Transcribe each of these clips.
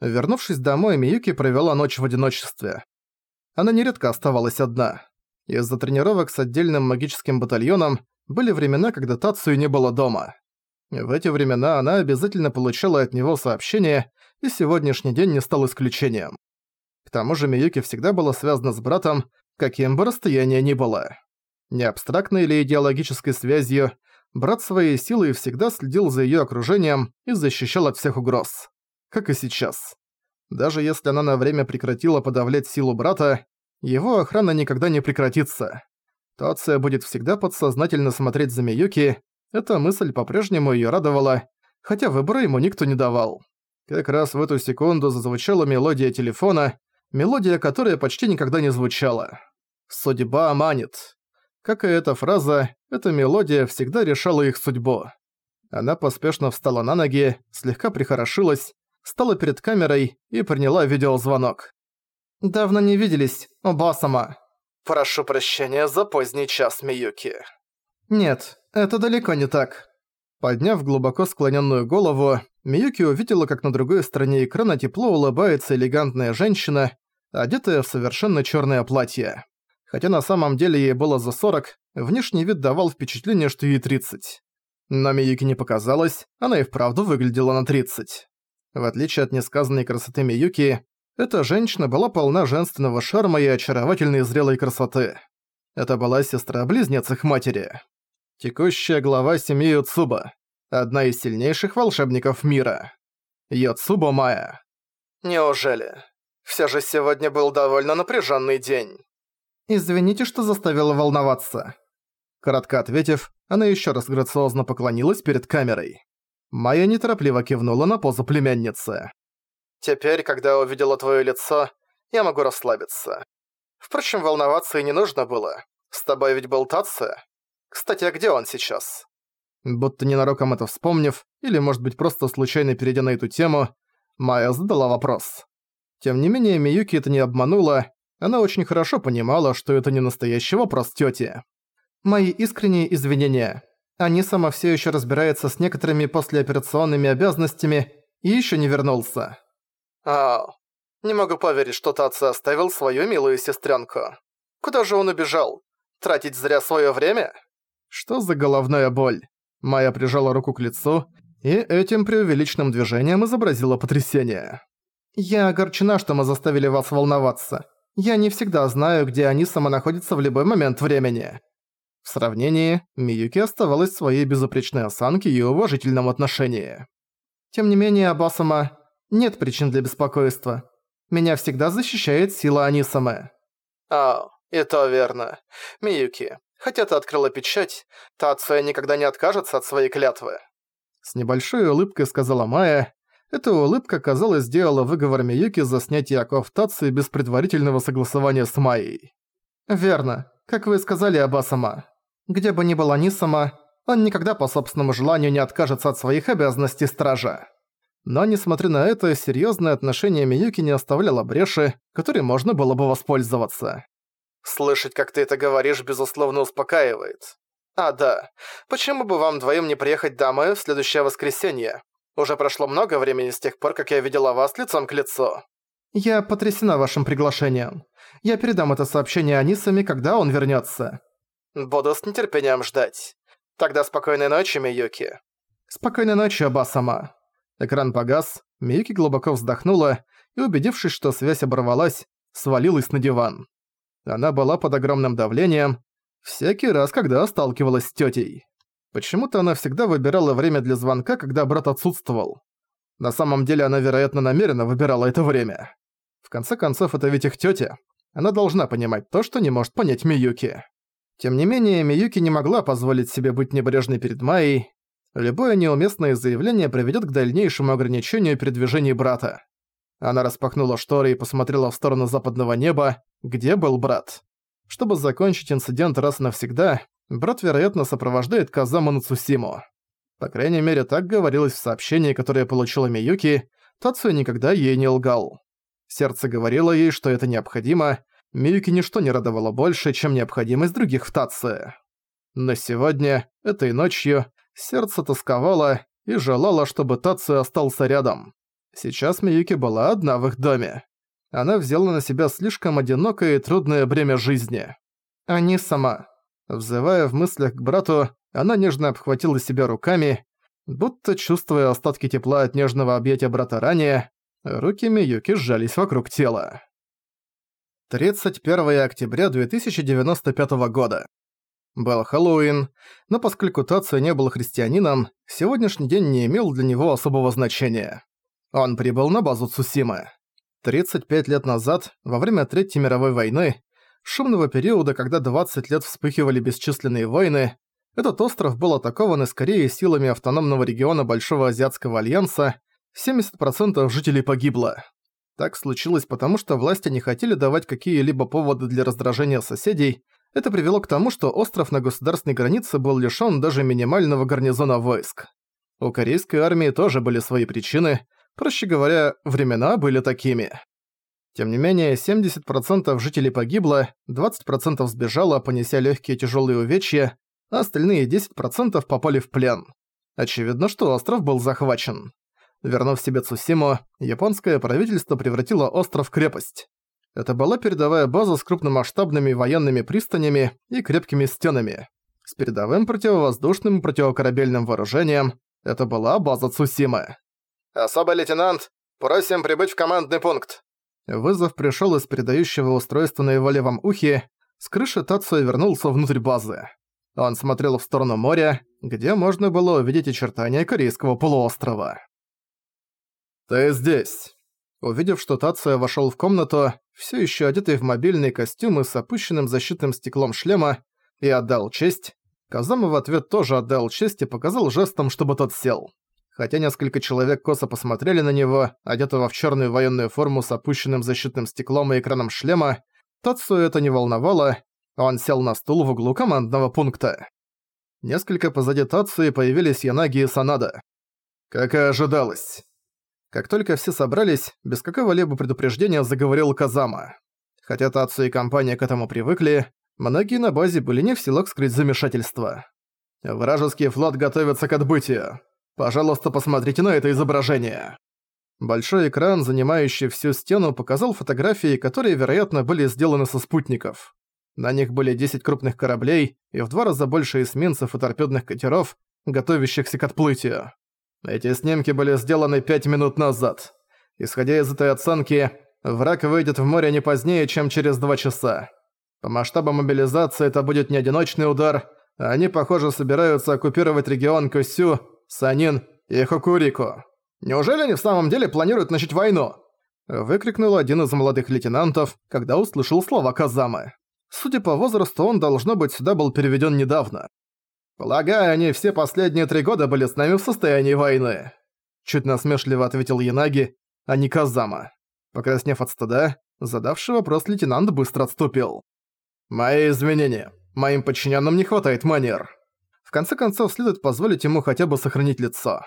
Вернувшись домой, Миюки провела ночь в одиночестве. Она нередко оставалась одна. Из-за тренировок с отдельным магическим батальоном были времена, когда Тацию не было дома. В эти времена она обязательно получала от него сообщение, и сегодняшний день не стал исключением. К тому же Миюки всегда была связана с братом, каким бы расстояние ни было. Не абстрактной или идеологической связью, брат своей силой всегда следил за её окружением и защищал от всех угроз. Как и сейчас. Даже если она на время прекратила подавлять силу брата, его охрана никогда не прекратится. Тоция будет всегда подсознательно смотреть за Миюки, эта мысль по-прежнему её радовала, хотя выбора ему никто не давал. Как раз в эту секунду зазвучала мелодия телефона, мелодия, которая почти никогда не звучала. «Судьба манит». Как и эта фраза, эта мелодия всегда решала их судьбу. Она поспешно встала на ноги, слегка прихорошилась, стала перед камерой и приняла видеозвонок. «Давно не виделись, Обасама». «Прошу прощения за поздний час, Миюки». «Нет, это далеко не так». Подняв глубоко склоненную голову, Миюки увидела, как на другой стороне экрана тепло улыбается элегантная женщина, одетая в совершенно черное платье. Хотя на самом деле ей было за 40, внешний вид давал впечатление, что ей 30. Но Миюки не показалось, она и вправду выглядела на 30. В отличие от несказанной красоты Миюки, эта женщина была полна женственного шарма и очаровательной зрелой красоты. Это была сестра-близнец их матери. Текущая глава семьи Юцуба. Одна из сильнейших волшебников мира. Юцуба Майя. Неужели? Все же сегодня был довольно напряженный день. Извините, что заставила волноваться. Кратко ответив, она еще раз грациозно поклонилась перед камерой. Майя неторопливо кивнула на позу племянницы. «Теперь, когда увидела твое лицо, я могу расслабиться. Впрочем, волноваться и не нужно было. С тобой ведь был Татсо. Кстати, а где он сейчас?» Будто ненароком это вспомнив, или, может быть, просто случайно перейдя на эту тему, Майя задала вопрос. Тем не менее, Миюки это не обманула, она очень хорошо понимала, что это не настоящий вопрос тёти. «Мои искренние извинения. Они сама все еще разбирается с некоторыми послеоперационными обязанностями и еще не вернулся. Ау, не могу поверить, что Татсо оставил свою милую сестренку. Куда же он убежал? Тратить зря свое время? Что за головная боль? Майя прижала руку к лицу и этим преувеличенным движением изобразила потрясение. «Я огорчена, что мы заставили вас волноваться. Я не всегда знаю, где они сама находятся в любой момент времени. В сравнении, Миюки оставалась в своей безупречной осанке и уважительном отношении. Тем не менее, Абасама, нет причин для беспокойства. Меня всегда защищает сила Анисамы. А, и то верно. Миюки, хотя ты открыла печать, Тацуя никогда не откажется от своей клятвы. С небольшой улыбкой сказала Майя. Эта улыбка, казалось, сделала выговор Миюки за снятие оков Тацуи без предварительного согласования с Майей. «Верно. Как вы сказали, Абасама. Где бы ни была Нисама, он никогда по собственному желанию не откажется от своих обязанностей стража. Но, несмотря на это, серьёзное отношение Миюки не оставляло бреши, которой можно было бы воспользоваться. «Слышать, как ты это говоришь, безусловно успокаивает. А, да. Почему бы вам двоим не приехать домой в следующее воскресенье? Уже прошло много времени с тех пор, как я видела вас лицом к лицу». «Я потрясена вашим приглашением. Я передам это сообщение Анисами, когда он вернётся. Буду с нетерпением ждать. Тогда спокойной ночи, Миюки. Спокойной ночи, Аба-сама. Экран погас, Миюки глубоко вздохнула и, убедившись, что связь оборвалась, свалилась на диван. Она была под огромным давлением, всякий раз, когда сталкивалась с тётей. Почему-то она всегда выбирала время для звонка, когда брат отсутствовал. На самом деле она, вероятно, намеренно выбирала это время. В конце концов, это ведь их тётя. Она должна понимать то, что не может понять Миюки. Тем не менее, Миюки не могла позволить себе быть небрежной перед Майей. Любое неуместное заявление приведет к дальнейшему ограничению передвижений брата. Она распахнула шторы и посмотрела в сторону западного неба, где был брат. Чтобы закончить инцидент раз и навсегда, брат, вероятно, сопровождает Казаму Нацусиму. По крайней мере, так говорилось в сообщении, которое получила Миюки, Тацуя никогда ей не лгал. Сердце говорило ей, что это необходимо, Миюки ничто не радовало больше, чем необходимость других в Татце. Но сегодня, этой ночью, сердце тосковало и желало, чтобы Татце остался рядом. Сейчас Миюки была одна в их доме. Она взяла на себя слишком одинокое и трудное бремя жизни. А сама. Взывая в мыслях к брату, она нежно обхватила себя руками, будто чувствуя остатки тепла от нежного объятия брата ранее, руки Миюки сжались вокруг тела. 31 октября 2095 года. Был Хэллоуин, но поскольку Тацио не был христианином, сегодняшний день не имел для него особого значения. Он прибыл на базу Цусимы. 35 лет назад, во время Третьей мировой войны, шумного периода, когда 20 лет вспыхивали бесчисленные войны, этот остров был атакован и скорее силами автономного региона Большого Азиатского Альянса, 70% жителей погибло. Так случилось потому, что власти не хотели давать какие-либо поводы для раздражения соседей. Это привело к тому, что остров на государственной границе был лишён даже минимального гарнизона войск. У корейской армии тоже были свои причины, проще говоря, времена были такими. Тем не менее, 70% жителей погибло, 20% сбежало, понеся легкие тяжелые увечья, а остальные 10% попали в плен. Очевидно, что остров был захвачен. Вернув себе Цусиму, японское правительство превратило остров в крепость. Это была передовая база с крупномасштабными военными пристанями и крепкими стенами. С передовым противовоздушным и противокорабельным вооружением это была база Цусимы. «Особый лейтенант, просим прибыть в командный пункт!» Вызов пришёл из передающего устройства на его левом ухе, с крыши Тацуя вернулся внутрь базы. Он смотрел в сторону моря, где можно было увидеть очертания Корейского полуострова. «Ты здесь!» Увидев, что Тация вошёл в комнату, всё ещё одетый в мобильный костюм и с опущенным защитным стеклом шлема, и отдал честь, Казама в ответ тоже отдал честь и показал жестом, чтобы тот сел. Хотя несколько человек косо посмотрели на него, одетого в чёрную военную форму с опущенным защитным стеклом и экраном шлема, Тацию это не волновало, он сел на стул в углу командного пункта. Несколько позади Тации появились Янаги и Санада. Как и ожидалось. Как только все собрались, без какого-либо предупреждения заговорил Казама. Хотя Тацу и компания к этому привыкли, многие на базе были не в силах скрыть замешательство. «Вражеский флот готовится к отбытию. Пожалуйста, посмотрите на это изображение». Большой экран, занимающий всю стену, показал фотографии, которые, вероятно, были сделаны со спутников. На них были 10 крупных кораблей и в два раза больше эсминцев и торпедных катеров, готовящихся к отплытию. Эти снимки были сделаны пять минут назад. Исходя из этой оценки, враг выйдет в море не позднее, чем через два часа. По масштабам мобилизации это будет не одиночный удар, они, похоже, собираются оккупировать регион Косю, Санин и Хокурику. Неужели они в самом деле планируют начать войну? Выкрикнул один из молодых лейтенантов, когда услышал слова Казамы. Судя по возрасту, он, должно быть, сюда был переведен недавно. «Полагаю, они все последние три года были с нами в состоянии войны», чуть насмешливо ответил Янаги, а не Казама. Покраснев от стыда, задавший вопрос лейтенант быстро отступил. «Мои извинения. Моим подчиненным не хватает манер». В конце концов, следует позволить ему хотя бы сохранить лицо.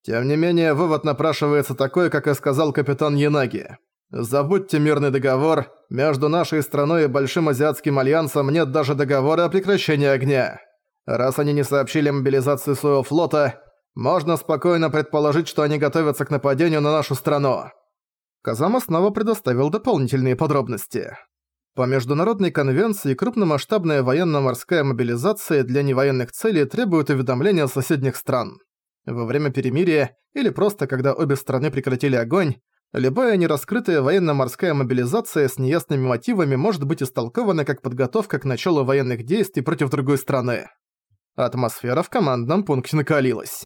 Тем не менее, вывод напрашивается такой, как и сказал капитан Янаги. Забудьте мирный договор, между нашей страной и Большим Азиатским Альянсом нет даже договора о прекращении огня. Раз они не сообщили мобилизацию своего флота, можно спокойно предположить, что они готовятся к нападению на нашу страну. Казама снова предоставил дополнительные подробности. По международной конвенции крупномасштабная военно-морская мобилизация для невоенных целей требует уведомления соседних стран. Во время перемирия или просто когда обе страны прекратили огонь, любая нераскрытая военно-морская мобилизация с неясными мотивами может быть истолкована как подготовка к началу военных действий против другой страны. Атмосфера в командном пункте накалилась.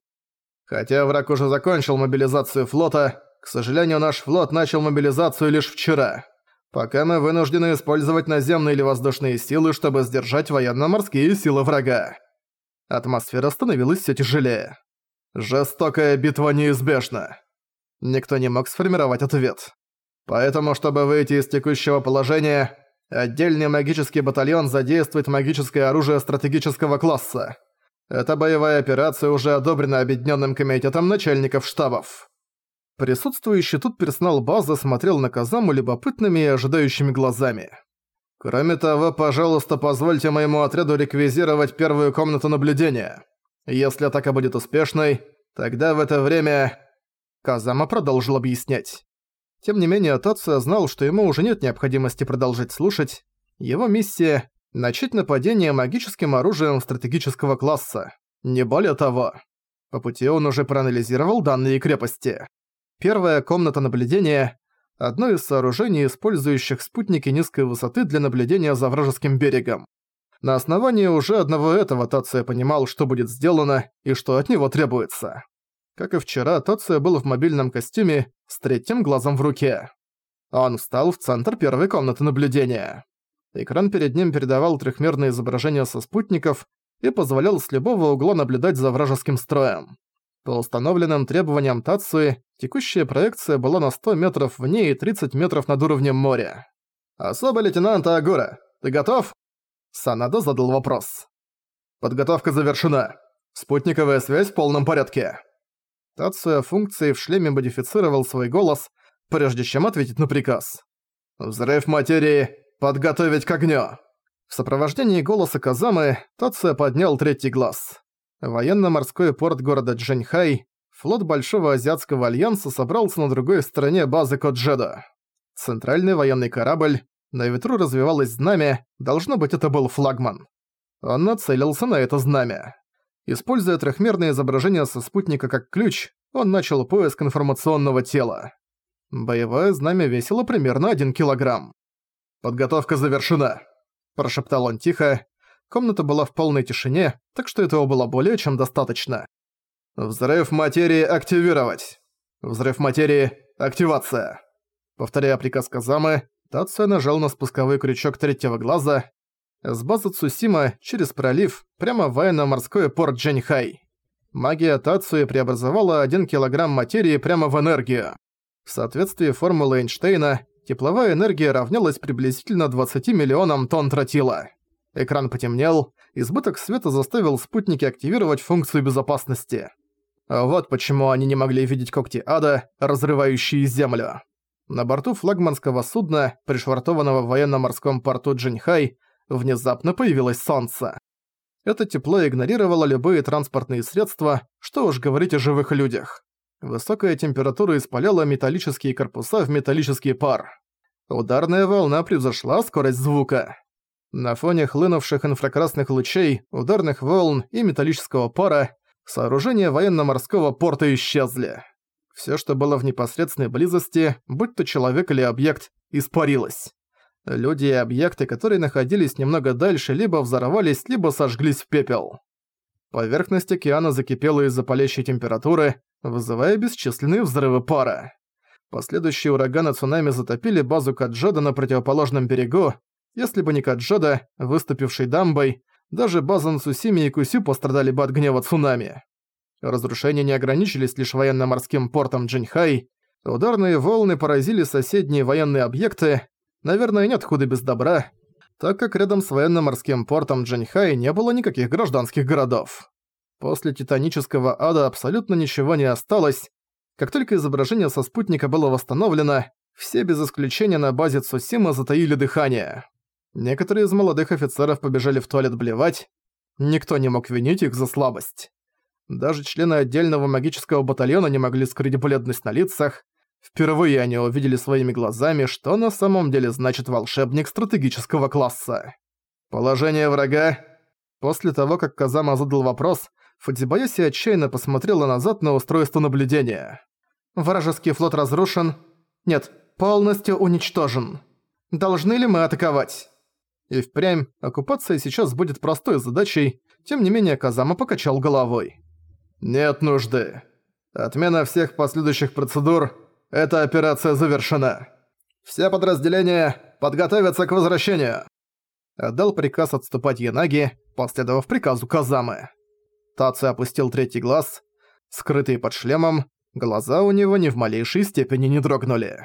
Хотя враг уже закончил мобилизацию флота, к сожалению, наш флот начал мобилизацию лишь вчера. Пока мы вынуждены использовать наземные или воздушные силы, чтобы сдержать военно-морские силы врага. Атмосфера становилась все тяжелее. Жестокая битва неизбежна. Никто не мог сформировать ответ. Поэтому, чтобы выйти из текущего положения, Отдельный магический батальон задействует магическое оружие стратегического класса. Эта боевая операция уже одобрена Объединенным комитетом начальников штабов. Присутствующий тут персонал базы смотрел на Казаму любопытными и ожидающими глазами. Кроме того, пожалуйста, позвольте моему отряду реквизировать первую комнату наблюдения. Если атака будет успешной, тогда в это время... Казама продолжил объяснять. Тем не менее, Тация знал, что ему уже нет необходимости продолжить слушать. Его миссия — начать нападение магическим оружием стратегического класса. Не более того. По пути он уже проанализировал данные крепости. Первая комната наблюдения – одно из сооружений, использующих спутники низкой высоты для наблюдения за вражеским берегом. На основании уже одного этого Тация понимал, что будет сделано и что от него требуется. Как и вчера, Тация был в мобильном костюме с третьим глазом в руке. Он встал в центр первой комнаты наблюдения. Экран перед ним передавал трехмерное изображение со спутников и позволял с любого угла наблюдать за вражеским строем. По установленным требованиям Тацуи, текущая проекция была на 100 метров вне и 30 метров над уровнем моря. «Особый лейтенант Агура, ты готов?» Санадо задал вопрос. «Подготовка завершена. Спутниковая связь в полном порядке». Тацуя функции в шлеме модифицировал свой голос, прежде чем ответить на приказ. «Взрыв материи! Подготовить к огню!» В сопровождении голоса Казамы Тация поднял третий глаз. Военно-морской порт города Джаньхай, флот Большого Азиатского Альянса собрался на другой стороне базы Коджеда. Центральный военный корабль, на ветру развивалось знамя, должно быть это был флагман. Он нацелился на это знамя. Используя трехмерное изображение со спутника как ключ, он начал поиск информационного тела. Боевое знамя весило примерно 1 килограмм. «Подготовка завершена», – прошептал он тихо. Комната была в полной тишине, так что этого было более чем достаточно. «Взрыв материи активировать!» «Взрыв материи активация!» Повторяя приказ Казамы, Тация нажал на спусковой крючок третьего глаза, с базы Цусима через пролив прямо в военно-морской порт Джаньхай. Магия Тацуи преобразовала 1 килограмм материи прямо в энергию. В соответствии формулы Эйнштейна, тепловая энергия равнялась приблизительно 20 миллионам тонн тротила. Экран потемнел, избыток света заставил спутники активировать функцию безопасности. Вот почему они не могли видеть когти ада, разрывающие землю. На борту флагманского судна, пришвартованного в военно-морском порту Джинхай, внезапно появилось солнце. Это тепло игнорировало любые транспортные средства, что уж говорить о живых людях. Высокая температура испаляла металлические корпуса в металлический пар. Ударная волна превзошла скорость звука. На фоне хлынувших инфракрасных лучей, ударных волн и металлического пара сооружения военно-морского порта исчезли. Всё, что было в непосредственной близости, будь то человек или объект, испарилось. Люди и объекты, которые находились немного дальше, либо взорвались, либо сожглись в пепел. Поверхность океана закипела из-за палящей температуры, вызывая бесчисленные взрывы пара. Последующие ураганы цунами затопили базу Каджода на противоположном берегу. Если бы не Каджода, выступивший дамбой, даже база Нсусими и Кусю пострадали бы от гнева цунами. Разрушения не ограничились лишь военно-морским портом Джинхай. Ударные волны поразили соседние военные объекты, Наверное, нет худа без добра, так как рядом с военно-морским портом Джаньхай не было никаких гражданских городов. После титанического ада абсолютно ничего не осталось. Как только изображение со спутника было восстановлено, все без исключения на базе Цусима затаили дыхание. Некоторые из молодых офицеров побежали в туалет блевать. Никто не мог винить их за слабость. Даже члены отдельного магического батальона не могли скрыть бледность на лицах, Впервые они увидели своими глазами, что на самом деле значит волшебник стратегического класса. Положение врага. После того, как Казама задал вопрос, Фудзибаяси отчаянно посмотрела назад на устройство наблюдения. Вражеский флот разрушен. Нет, полностью уничтожен. Должны ли мы атаковать? И впрямь, оккупация сейчас будет простой задачей, тем не менее Казама покачал головой. Нет нужды. Отмена всех последующих процедур эта операция завершена. Все подразделения подготовятся к возвращению. Отдал приказ отступать Янаги, последовав приказу Казамы. Таци опустил третий глаз. Скрытый под шлемом, глаза у него ни в малейшей степени не дрогнули.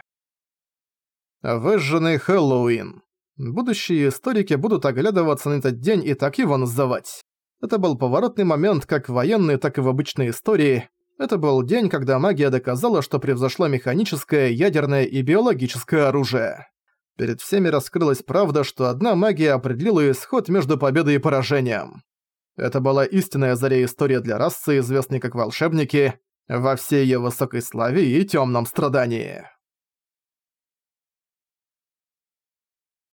Выжженный Хэллоуин. Будущие историки будут оглядываться на этот день и так его называть. Это был поворотный момент как в военной, так и в обычной истории, это был день, когда магия доказала, что превзошло механическое, ядерное и биологическое оружие. Перед всеми раскрылась правда, что одна магия определила исход между победой и поражением. Это была истинная заря история для расы, известной как волшебники. во всей её высокой славе и тёмном страдании.